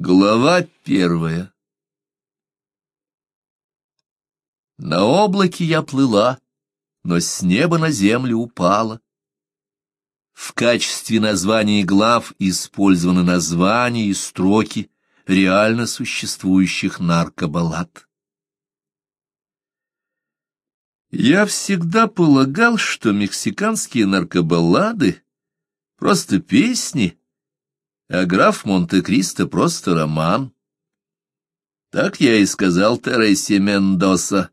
Глава первая На облаке я плыла, но с неба на землю упала. В качестве названий глав использованы названия и строки реально существующих наркобаллад. Я всегда полагал, что мексиканские наркобаллады — просто песни, а граф Монте-Кристо — просто роман. Так я и сказал Тересе Мендоса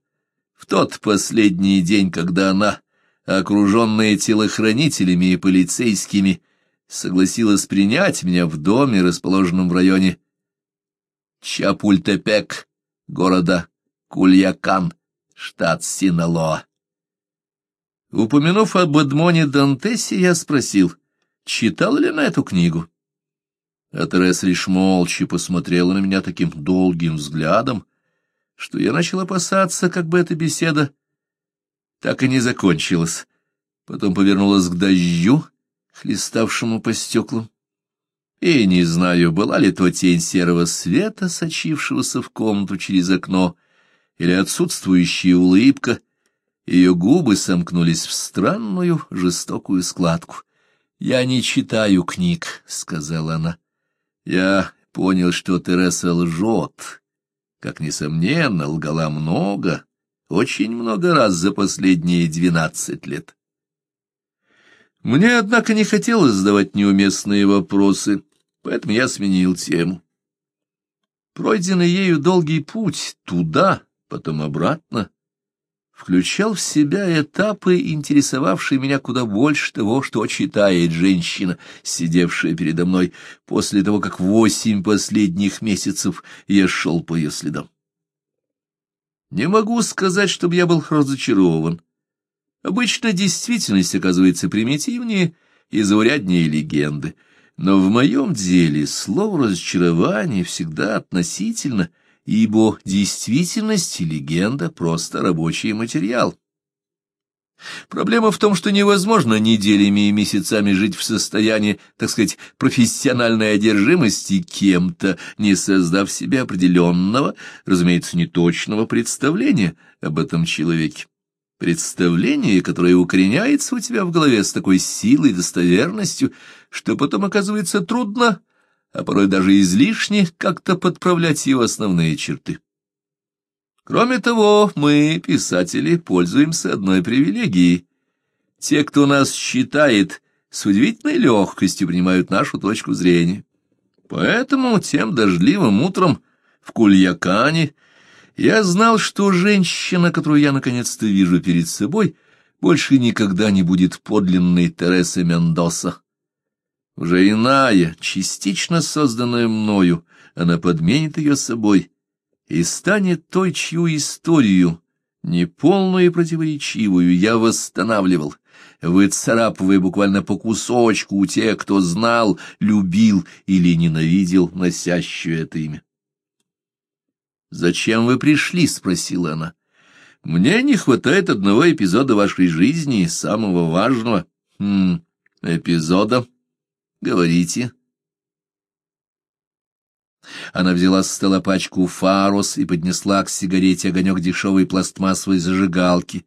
в тот последний день, когда она, окруженная телохранителями и полицейскими, согласилась принять меня в доме, расположенном в районе Чапультепек, города Кульякан, штат Синалоа. Упомянув об Эдмоне Дантесе, я спросил, читал ли на эту книгу. А Терesa лишь молча посмотрела на меня таким долгим взглядом, что я начал опасаться, как бы эта беседа так и не закончилась. Потом повернулась к дождю, хлеставшему по стеклам. И не знаю, была ли то тень серого света, сочившегося в комнату через окно, или отсутствующая улыбка. Ее губы сомкнулись в странную жестокую складку. «Я не читаю книг», — сказала она. Я понял, что Тереса лжет, как, несомненно, лгала много, очень много раз за последние двенадцать лет. Мне, однако, не хотелось задавать неуместные вопросы, поэтому я сменил тему. Пройденный ею долгий путь туда, потом обратно, включал в себя этапы, интересовавшие меня куда больше того, что читает женщина, сидевшая передо мной после того, как восемь последних месяцев я шел по ее следам. Не могу сказать, чтобы я был разочарован. Обычно действительность оказывается примитивнее и зауряднее легенды, но в моем деле слово «разочарование» всегда относительно — ибо действительность и легенда — просто рабочий материал. Проблема в том, что невозможно неделями и месяцами жить в состоянии, так сказать, профессиональной одержимости кем-то, не создав себе определенного, разумеется, неточного представления об этом человеке. Представление, которое укореняется у тебя в голове с такой силой и достоверностью, что потом оказывается трудно а порой даже излишне как-то подправлять его основные черты. Кроме того, мы, писатели, пользуемся одной привилегией. Те, кто нас считает, с удивительной легкостью принимают нашу точку зрения. Поэтому тем дождливым утром в Кульякане я знал, что женщина, которую я наконец-то вижу перед собой, больше никогда не будет подлинной Тересы Мендоса. Уже иная, частично созданная мною, она подменит ее собой и станет той, чью историю, неполную и противоречивую, я восстанавливал, выцарапывая буквально по кусочку у тех, кто знал, любил или ненавидел носящую это имя. «Зачем вы пришли?» — спросила она. «Мне не хватает одного эпизода вашей жизни, самого важного». «Хм, эпизода?» Говорите. Она взяла с стола пачку фарос и поднесла к сигарете огонек дешевой пластмассовой зажигалки,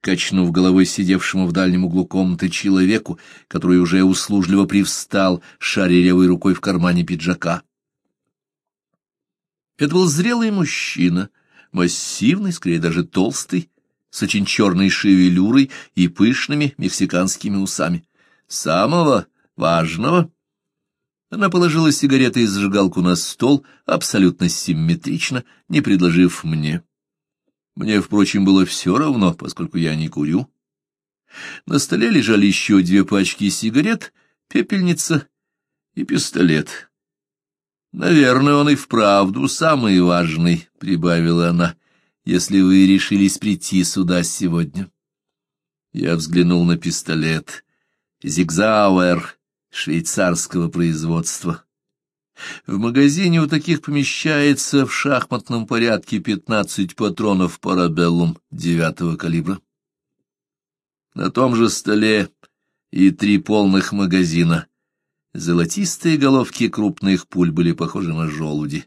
качнув головой сидевшему в дальнем углу комнаты человеку, который уже услужливо привстал, шаря левой рукой в кармане пиджака. Это был зрелый мужчина, массивный, скорее даже толстый, с очень черной шевелюрой и пышными мексиканскими усами. Самого важного. Она положила сигареты и зажигалку на стол, абсолютно симметрично, не предложив мне. Мне, впрочем, было все равно, поскольку я не курю. На столе лежали еще две пачки сигарет, пепельница и пистолет. «Наверное, он и вправду самый важный», — прибавила она, — «если вы решились прийти сюда сегодня». Я взглянул на пистолет. «Зигзауэр» швейцарского производства. В магазине у таких помещается в шахматном порядке 15 патронов парабеллум девятого калибра. На том же столе и три полных магазина. Золотистые головки крупных пуль были похожи на желуди.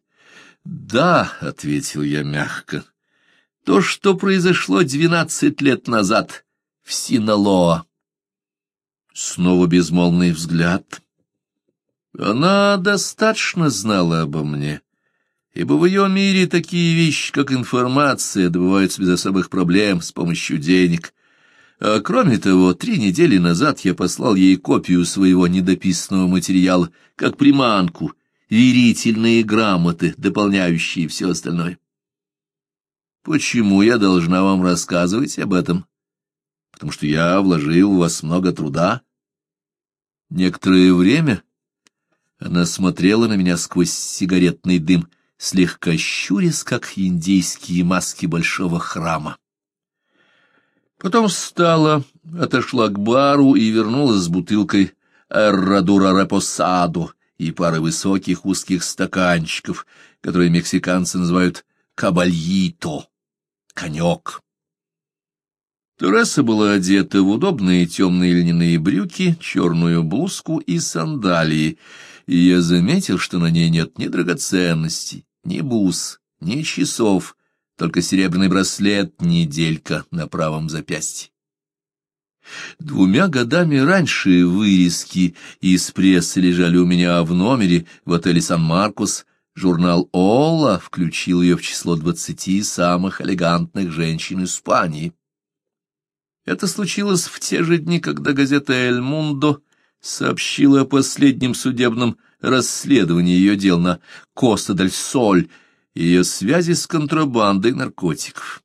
«Да», — ответил я мягко, — «то, что произошло двенадцать лет назад в Синалоа». Снова безмолвный взгляд. Она достаточно знала обо мне, ибо в ее мире такие вещи, как информация, добываются без особых проблем с помощью денег. А кроме того, три недели назад я послал ей копию своего недописанного материала, как приманку, верительные грамоты, дополняющие все остальное. Почему я должна вам рассказывать об этом? Потому что я вложил в вас много труда. Некоторое время она смотрела на меня сквозь сигаретный дым, слегка щурясь, как индейские маски большого храма. Потом встала, отошла к бару и вернулась с бутылкой «Эррадура репосадо» и парой высоких узких стаканчиков, которые мексиканцы называют «кабальито» — конек. Тереса была одета в удобные темные льняные брюки, черную блузку и сандалии, и я заметил, что на ней нет ни драгоценностей, ни бус, ни часов, только серебряный браслет неделька на правом запястье. Двумя годами раньше вырезки из прессы лежали у меня в номере в отеле «Сан-Маркус». Журнал «Ола» включил ее в число двадцати самых элегантных женщин Испании. Это случилось в те же дни, когда газета «Эль Мундо» сообщила о последнем судебном расследовании ее дел на Коста-дель-Соль — ее связи с контрабандой наркотиков.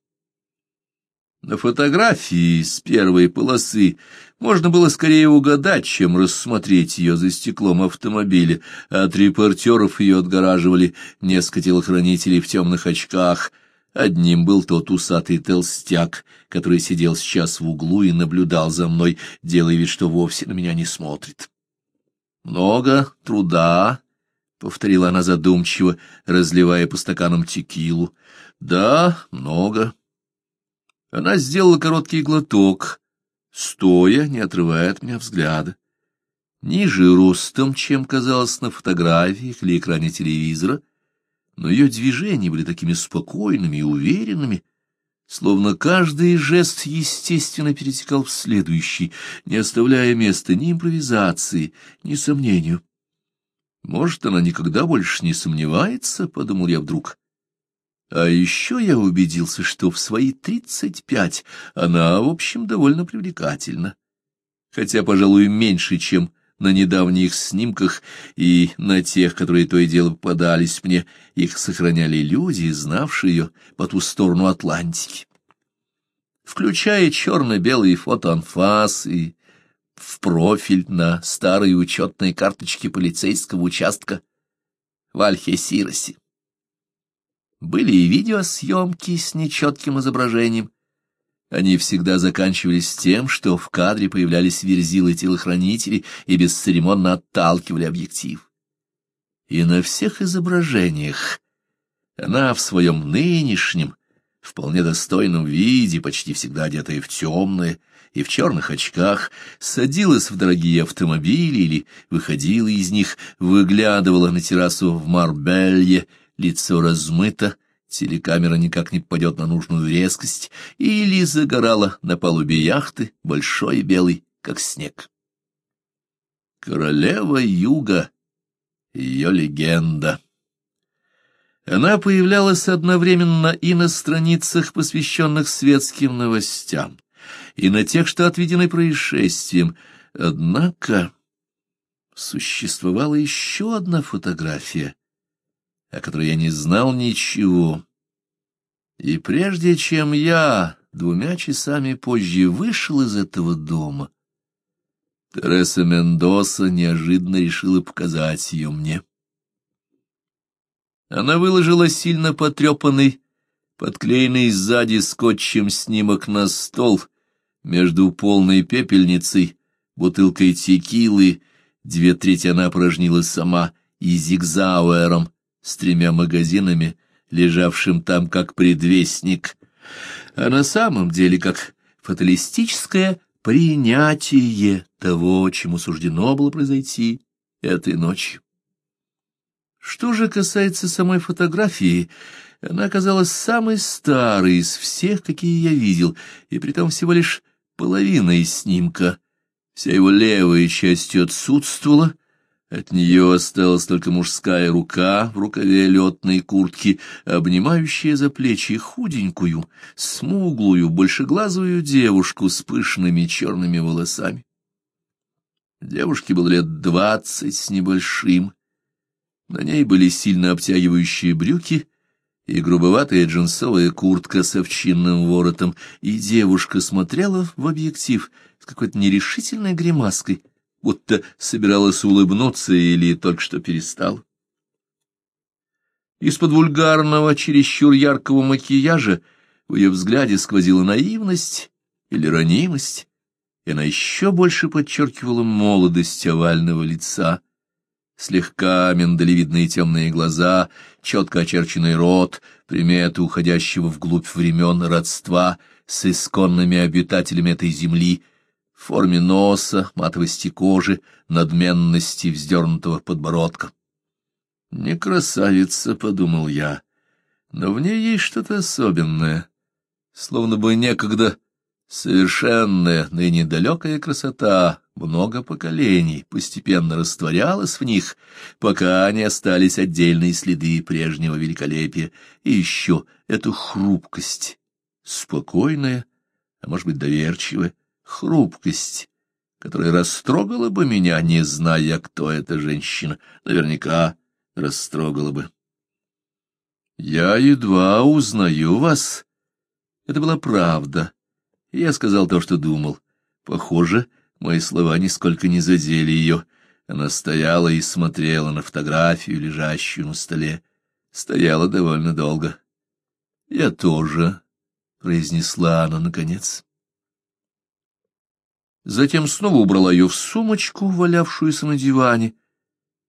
На фотографии с первой полосы можно было скорее угадать, чем рассмотреть ее за стеклом автомобиля, от репортеров ее отгораживали несколько телохранителей в темных очках. Одним был тот усатый толстяк, который сидел сейчас в углу и наблюдал за мной, делая вид, что вовсе на меня не смотрит. Много труда повторила она задумчиво, разливая по стаканам текилу. Да, много. Она сделала короткий глоток, стоя, не отрывая от меня взгляда. Ниже ростом, чем казалось на фотографиях или экране телевизора, но ее движения были такими спокойными и уверенными, словно каждый жест естественно перетекал в следующий, не оставляя места ни импровизации, ни сомнению. Может, она никогда больше не сомневается, — подумал я вдруг. А еще я убедился, что в свои тридцать пять она, в общем, довольно привлекательна. Хотя, пожалуй, меньше, чем на недавних снимках и на тех, которые то и дело попадались мне, их сохраняли люди, знавшие ее по ту сторону Атлантики. Включая черно-белые фотоанфас и в профиль на старой учетной карточке полицейского участка в Альхе-Сиросе. Были и видеосъемки с нечетким изображением. Они всегда заканчивались тем, что в кадре появлялись верзилы-телохранители и бесцеремонно отталкивали объектив. И на всех изображениях она в своем нынешнем, вполне достойном виде, почти всегда одетая в темное, и в черных очках, садилась в дорогие автомобили или выходила из них, выглядывала на террасу в Марбелье, лицо размыто, телекамера никак не попадет на нужную резкость, или загорала на палубе яхты, большой и белый, как снег. Королева Юга, ее легенда. Она появлялась одновременно и на страницах, посвященных светским новостям, и на тех, что отведены происшествием. Однако существовала еще одна фотография, о которой я не знал ничего. И прежде чем я двумя часами позже вышел из этого дома, Тереса Мендоса неожиданно решила показать ее мне. Она выложила сильно потрепанный, подклеенный сзади скотчем снимок на стол между полной пепельницей, бутылкой текилы, две трети она опорожнила сама, и зигзауэром с тремя магазинами, лежавшим там как предвестник, а на самом деле как фаталистическое принятие того, чему суждено было произойти этой ночи. Что же касается самой фотографии, она оказалась самой старой из всех, какие я видел, и притом всего лишь половина из снимка. Вся его левая часть отсутствовала, от нее осталась только мужская рука в рукаве летной куртки, обнимающая за плечи худенькую, смуглую, большеглазую девушку с пышными черными волосами. Девушке было лет двадцать с небольшим. На ней были сильно обтягивающие брюки и грубоватая джинсовая куртка с овчинным воротом, и девушка смотрела в объектив с какой-то нерешительной гримаской, будто собиралась улыбнуться или только что перестал. Из-под вульгарного, чересчур яркого макияжа в ее взгляде сквозила наивность или ранимость, и она еще больше подчеркивала молодость овального лица, слегка миндалевидные темные глаза, четко очерченный рот, приметы уходящего вглубь времен родства с исконными обитателями этой земли, форме носа, матовости кожи, надменности вздернутого подбородка. «Не красавица», — подумал я, — «но в ней есть что-то особенное, словно бы некогда Совершенная, ныне далекая красота, много поколений, постепенно растворялась в них, пока не остались отдельные следы прежнего великолепия, и еще эту хрупкость, спокойная, а может быть доверчивая, хрупкость, которая растрогала бы меня, не зная, кто эта женщина, наверняка растрогала бы. «Я едва узнаю вас». Это была правда я сказал то, что думал. Похоже, мои слова нисколько не задели ее. Она стояла и смотрела на фотографию, лежащую на столе. Стояла довольно долго. «Я тоже», — произнесла она наконец. Затем снова убрала ее в сумочку, валявшуюся на диване,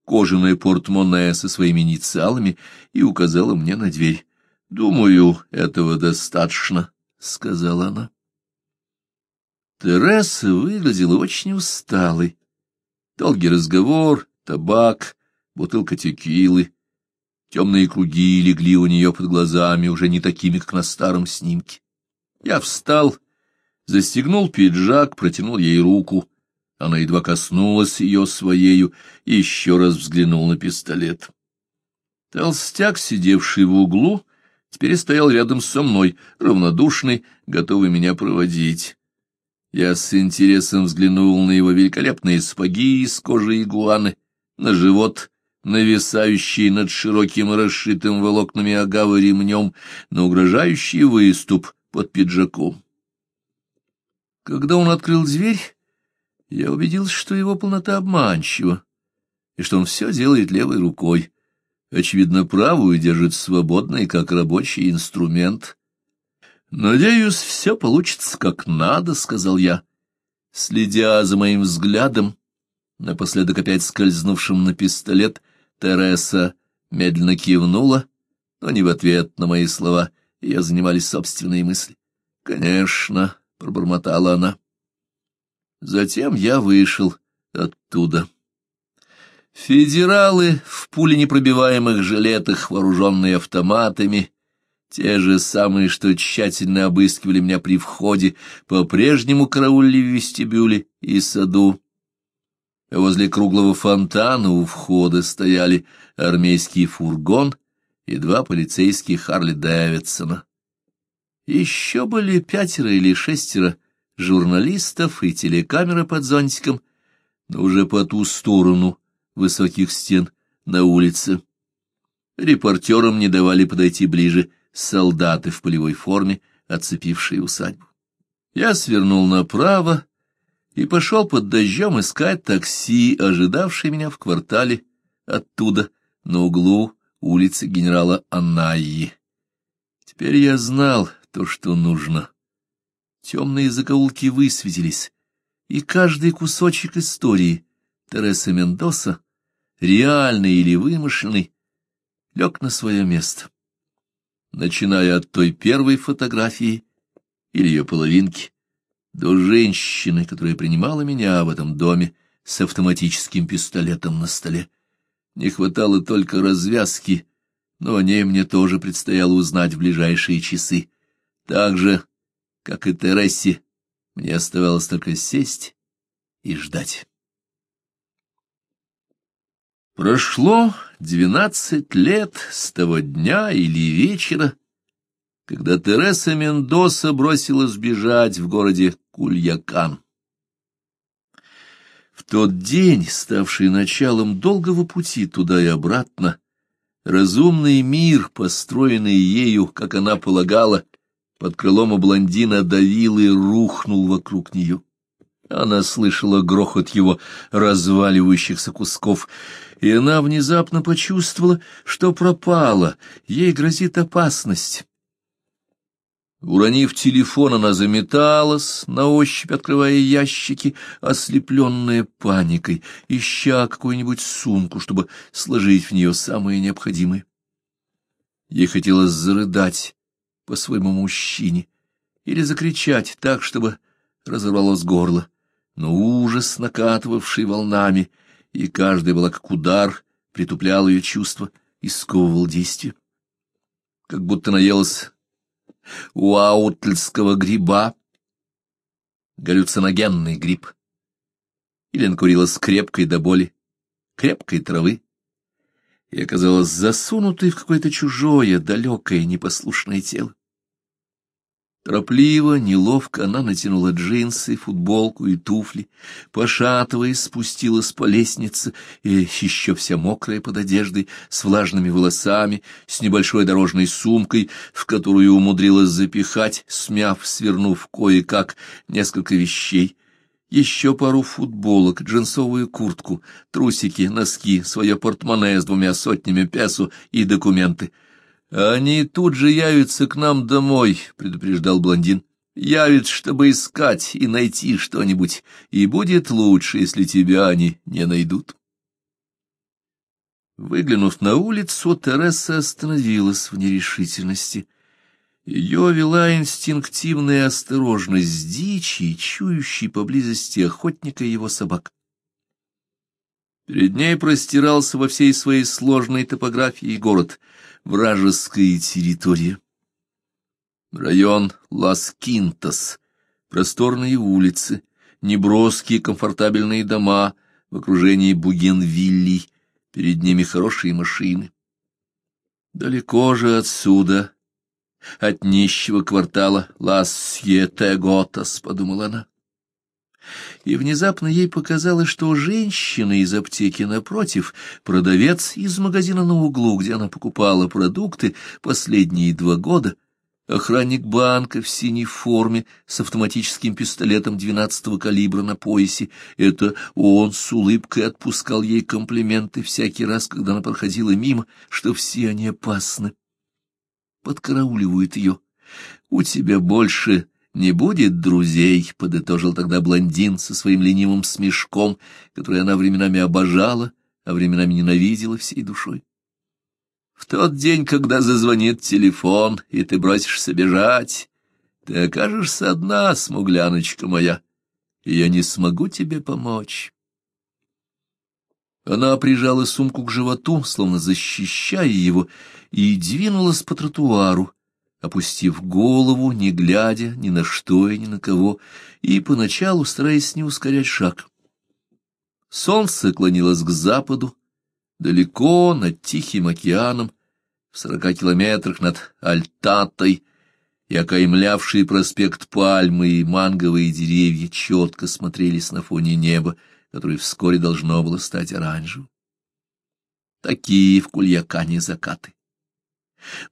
кожаное портмоне со своими инициалами, и указала мне на дверь. «Думаю, этого достаточно», — сказала она. Тереса выглядела очень усталой. Долгий разговор, табак, бутылка текилы. Темные круги легли у нее под глазами, уже не такими, как на старом снимке. Я встал, застегнул пиджак, протянул ей руку. Она едва коснулась ее своею и еще раз взглянул на пистолет. Толстяк, сидевший в углу, теперь стоял рядом со мной, равнодушный, готовый меня проводить. Я с интересом взглянул на его великолепные сапоги из кожи игуаны, на живот, нависающий над широким расшитым волокнами агавы ремнем, на угрожающий выступ под пиджаком. Когда он открыл дверь, я убедился, что его полнота обманчива, и что он все делает левой рукой. Очевидно, правую держит свободной, как рабочий инструмент, «Надеюсь, все получится как надо», — сказал я, следя за моим взглядом, напоследок опять скользнувшим на пистолет, Тереса медленно кивнула, но не в ответ на мои слова, ее занимали собственные мысли. «Конечно», — пробормотала она. Затем я вышел оттуда. Федералы в пуленепробиваемых жилетах, вооруженные автоматами, те же самые, что тщательно обыскивали меня при входе, по-прежнему караулили в вестибюле и саду. Возле круглого фонтана у входа стояли армейский фургон и два полицейских Харли Дэвидсона. Еще были пятеро или шестеро журналистов и телекамера под зонтиком, но уже по ту сторону высоких стен на улице. Репортерам не давали подойти ближе — солдаты в полевой форме, оцепившие усадьбу. Я свернул направо и пошел под дождем искать такси, ожидавшее меня в квартале оттуда, на углу улицы генерала Анайи. Теперь я знал то, что нужно. Темные закоулки высветились, и каждый кусочек истории Тереса Мендоса, реальный или вымышленный, лег на свое место начиная от той первой фотографии или ее половинки, до женщины, которая принимала меня в этом доме с автоматическим пистолетом на столе. Не хватало только развязки, но о ней мне тоже предстояло узнать в ближайшие часы. Так же, как и Тересе, мне оставалось только сесть и ждать. Прошло двенадцать лет с того дня или вечера, когда Тереса Мендоса бросилась бежать в городе Кульякан. В тот день, ставший началом долгого пути туда и обратно, разумный мир, построенный ею, как она полагала, под крылом у блондина давил и рухнул вокруг нее. Она слышала грохот его разваливающихся кусков, и она внезапно почувствовала, что пропала, ей грозит опасность. Уронив телефон, она заметалась, на ощупь открывая ящики, ослепленная паникой, ища какую-нибудь сумку, чтобы сложить в нее самое необходимое. Ей хотелось зарыдать по своему мужчине или закричать так, чтобы разорвалось горло, но ужас, накатывавший волнами, и каждая была как удар, притуплял ее чувства и сковывал действие. Как будто наелась уаутльского гриба, галлюциногенный гриб. Или накурилась крепкой до боли, крепкой травы, и оказалась засунутой в какое-то чужое, далекое, непослушное тело. Торопливо, неловко она натянула джинсы, футболку и туфли, пошатываясь, спустилась по лестнице, и еще вся мокрая под одеждой, с влажными волосами, с небольшой дорожной сумкой, в которую умудрилась запихать, смяв, свернув кое-как несколько вещей, еще пару футболок, джинсовую куртку, трусики, носки, свое портмоне с двумя сотнями песо и документы — «Они тут же явятся к нам домой», — предупреждал блондин. «Явят, чтобы искать и найти что-нибудь, и будет лучше, если тебя они не найдут». Выглянув на улицу, Тереса остановилась в нерешительности. Ее вела инстинктивная осторожность дичи, чующей поблизости охотника и его собак. Перед ней простирался во всей своей сложной топографии город — вражеская территория. Район Лас-Кинтас, просторные улицы, неброские комфортабельные дома в окружении бугенвиллий, перед ними хорошие машины. Далеко же отсюда, от нищего квартала Лас-Сьете-Готас, подумала она и внезапно ей показалось, что женщина из аптеки напротив, продавец из магазина на углу, где она покупала продукты последние два года, охранник банка в синей форме с автоматическим пистолетом двенадцатого калибра на поясе, это он с улыбкой отпускал ей комплименты всякий раз, когда она проходила мимо, что все они опасны. Подкарауливают ее. «У тебя больше «Не будет друзей», — подытожил тогда блондин со своим ленивым смешком, который она временами обожала, а временами ненавидела всей душой. «В тот день, когда зазвонит телефон, и ты бросишься бежать, ты окажешься одна, смугляночка моя, и я не смогу тебе помочь». Она прижала сумку к животу, словно защищая его, и двинулась по тротуару, опустив голову, не глядя ни на что и ни на кого, и поначалу стараясь не ускорять шаг. Солнце клонилось к западу, далеко над Тихим океаном, в сорока километрах над Альтатой, и окаймлявшие проспект Пальмы и манговые деревья четко смотрелись на фоне неба, которое вскоре должно было стать оранжевым. Такие в Кульякане закаты.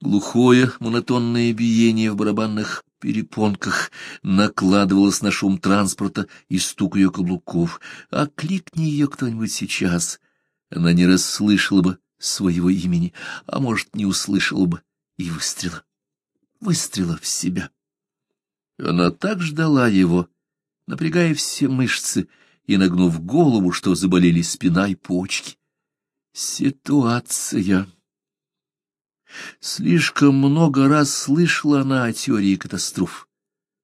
Глухое монотонное биение в барабанных перепонках накладывалось на шум транспорта и стук ее каблуков. А кликни ее кто-нибудь сейчас, она не расслышала бы своего имени, а может, не услышала бы и выстрела. Выстрела в себя. Она так ждала его, напрягая все мышцы и нагнув голову, что заболели спина и почки. Ситуация. Слишком много раз слышала она о теории катастроф.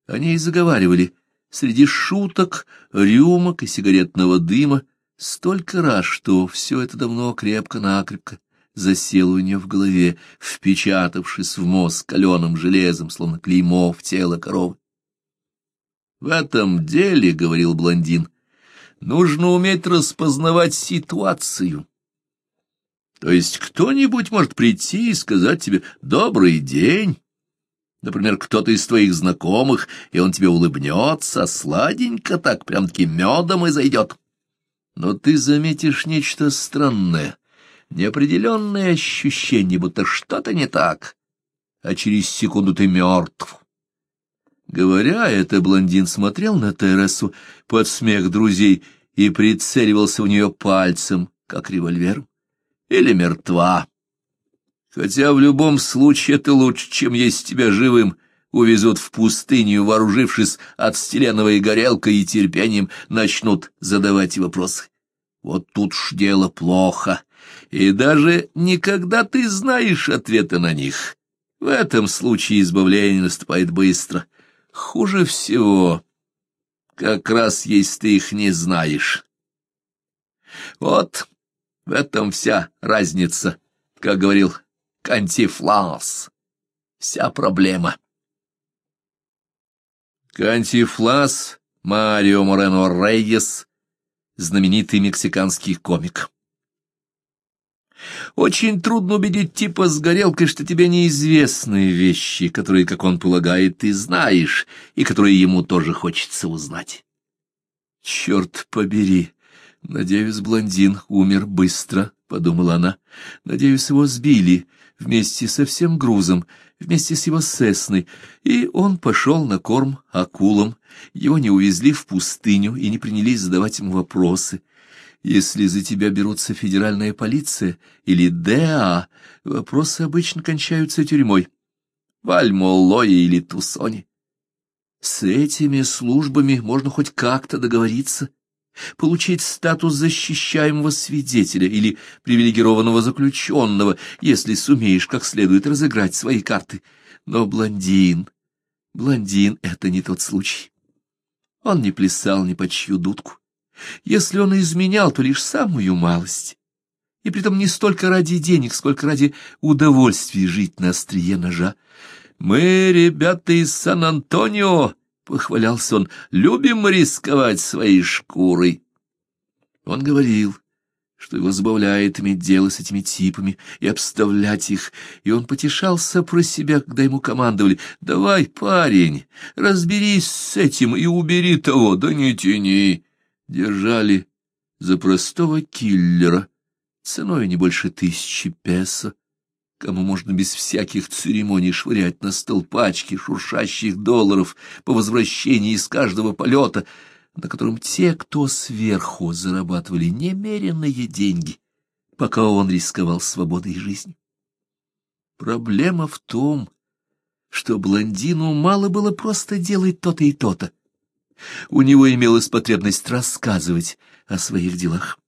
Они и заговаривали среди шуток, рюмок и сигаретного дыма, столько раз, что все это давно крепко-накрепко засело у нее в голове, впечатавшись в мозг каленым железом, словно клеймо в тело коровы. «В этом деле, — говорил блондин, — нужно уметь распознавать ситуацию. То есть кто-нибудь может прийти и сказать тебе «добрый день», Например, кто-то из твоих знакомых, и он тебе улыбнется, сладенько так, прям-таки медом и зайдет. Но ты заметишь нечто странное, неопределенное ощущение, будто что-то не так, а через секунду ты мертв. Говоря это, блондин смотрел на Тересу под смех друзей и прицеливался в нее пальцем, как револьвер. Или мертва. Хотя в любом случае это лучше, чем есть тебя живым, увезут в пустыню, вооружившись отстеленовой горелкой и терпением, начнут задавать вопросы. Вот тут ж дело плохо, и даже никогда ты знаешь ответы на них. В этом случае избавление наступает быстро. Хуже всего, как раз если ты их не знаешь. Вот в этом вся разница, как говорил Кантифлас. Вся проблема. Кантифлас Марио Морено Рейес, знаменитый мексиканский комик. Очень трудно убедить типа с горелкой, что тебе неизвестны вещи, которые, как он полагает, ты знаешь, и которые ему тоже хочется узнать. Черт побери! Надеюсь, блондин умер быстро, — подумала она. Надеюсь, его сбили вместе со всем грузом, вместе с его сесной, и он пошел на корм акулам. Его не увезли в пустыню и не принялись задавать ему вопросы. Если за тебя берутся федеральная полиция или ДА, вопросы обычно кончаются тюрьмой. В Альмоллое или Тусоне. С этими службами можно хоть как-то договориться получить статус защищаемого свидетеля или привилегированного заключенного, если сумеешь как следует разыграть свои карты. Но блондин... Блондин — это не тот случай. Он не плясал ни под чью дудку. Если он изменял, то лишь самую малость. И притом не столько ради денег, сколько ради удовольствия жить на острие ножа. «Мы, ребята из Сан-Антонио, похвалялся он, — любим рисковать своей шкурой. Он говорил, что его забавляет иметь дело с этими типами и обставлять их, и он потешался про себя, когда ему командовали «Давай, парень, разберись с этим и убери того, да не тяни». Держали за простого киллера, ценой не больше тысячи песо кому можно без всяких церемоний швырять на стол пачки шуршащих долларов по возвращении из каждого полета, на котором те, кто сверху, зарабатывали немеренные деньги, пока он рисковал свободой жизни. Проблема в том, что блондину мало было просто делать то-то и то-то. У него имелась потребность рассказывать о своих делах.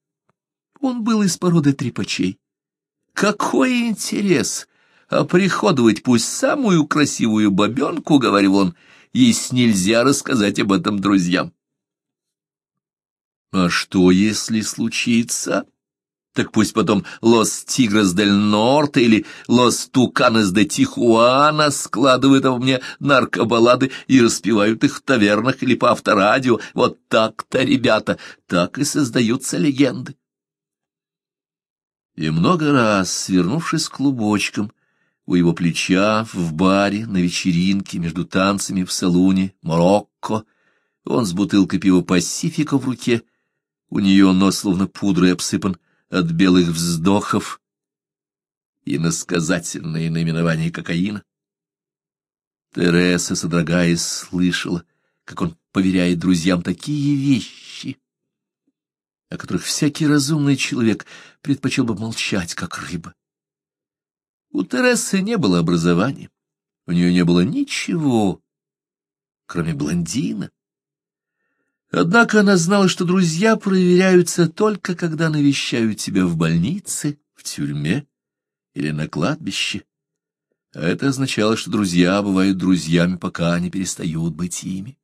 Он был из породы трепачей какой интерес! А приходовать пусть самую красивую бабенку, — говорил он, — если нельзя рассказать об этом друзьям. А что, если случится? Так пусть потом Лос Тигрес дель Норте или Лос Туканес де Тихуана складывают обо мне наркобаллады и распевают их в тавернах или по авторадио. Вот так-то, ребята, так и создаются легенды и много раз, свернувшись клубочком, у его плеча, в баре, на вечеринке, между танцами в салуне, Марокко, он с бутылкой пива «Пасифика» в руке, у нее нос словно пудрой обсыпан от белых вздохов и насказательные наименования кокаина. Тереса, содрогаясь, слышала, как он поверяет друзьям такие вещи, о которых всякий разумный человек предпочел бы молчать, как рыба. У Тересы не было образования, у нее не было ничего, кроме блондина. Однако она знала, что друзья проверяются только когда навещают тебя в больнице, в тюрьме или на кладбище. А это означало, что друзья бывают друзьями, пока они перестают быть ими.